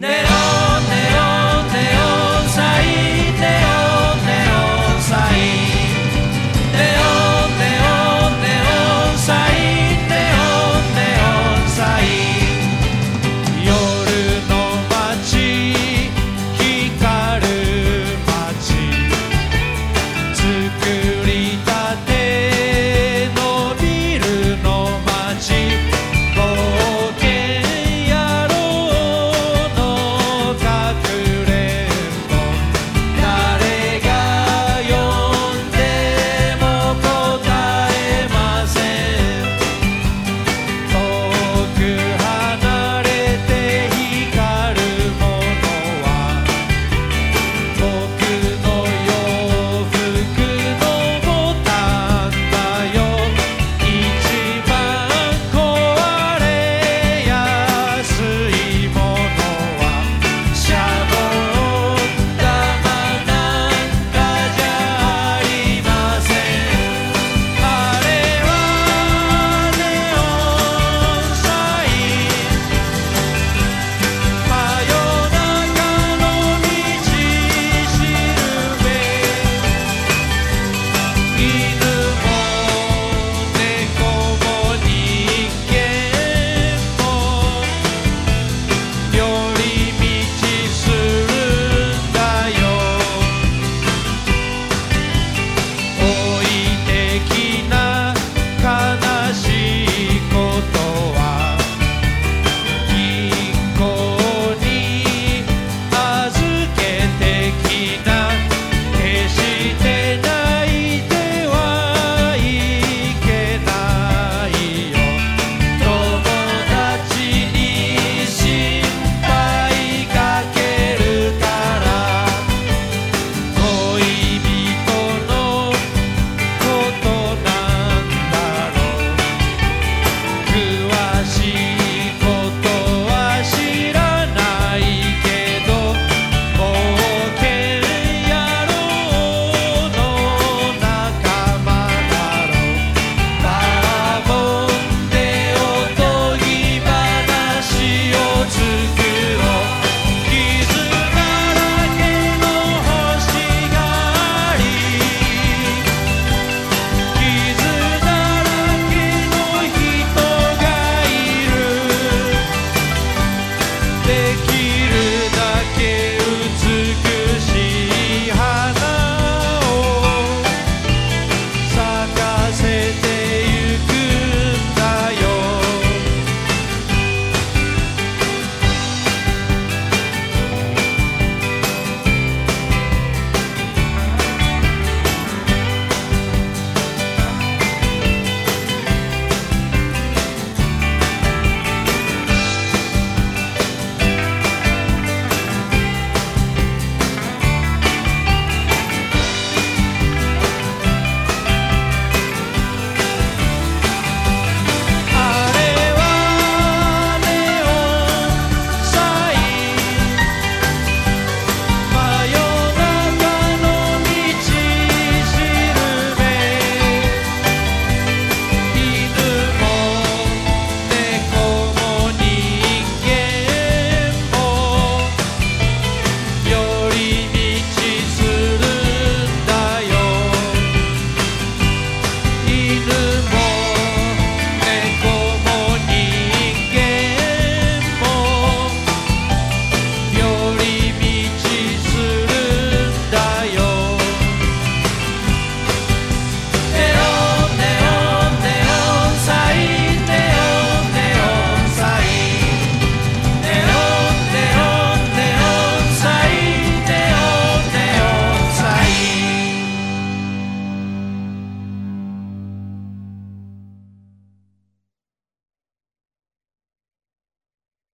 Nena.